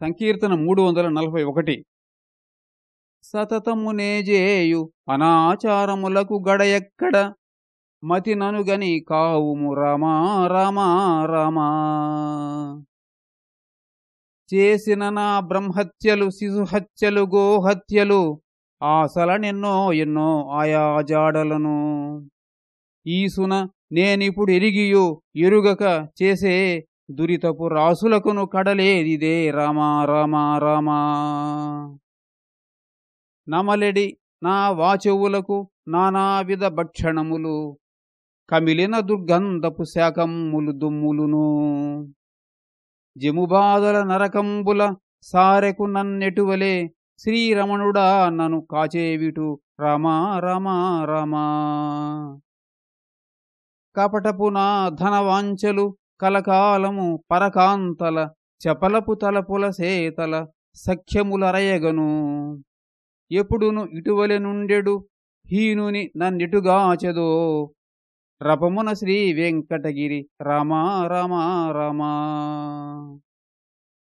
సంకీర్తన మూడు వందల నలభై ఒకటి. సతతమునేజేయు అనాచారములకు గడయెక్కడ? మతి ననుగని కావుము రామా రామా రామా. చేసిన నా బ్రహ్మత్యలు శిశుహత్యలు గోహత్యలు ఆశలనెన్నో ఎన్నో ఆయా జాడలను. ఈసున నేనిప్పుడు ఎరిగియు ఎరుగక చేసే దురితపు రాసులకును కడలేదిదే రామా రామా రామా. నమలెడి నా వాచెవులకు నానావిధ భక్షణములు. కమిలిన దుర్గంధపు శాకమ్ములు దుమ్ములును. జముబాదల నరకంబుల సారెకు నన్నెటువలే శ్రీరమణుడా నను కాచేవిటు. రామా రామా రామా. కపటపు నా ధనవాంచలు కలకాలము పరకాంతల చపలపు తలపుల సేతల సఖ్యములరయగను. ఎప్పుడును ఇటువలె నుండెడు? హీనుని నన్నిటుగాచెదో? రపమున శ్రీ వెంకటగిరి రామా రామా రామా.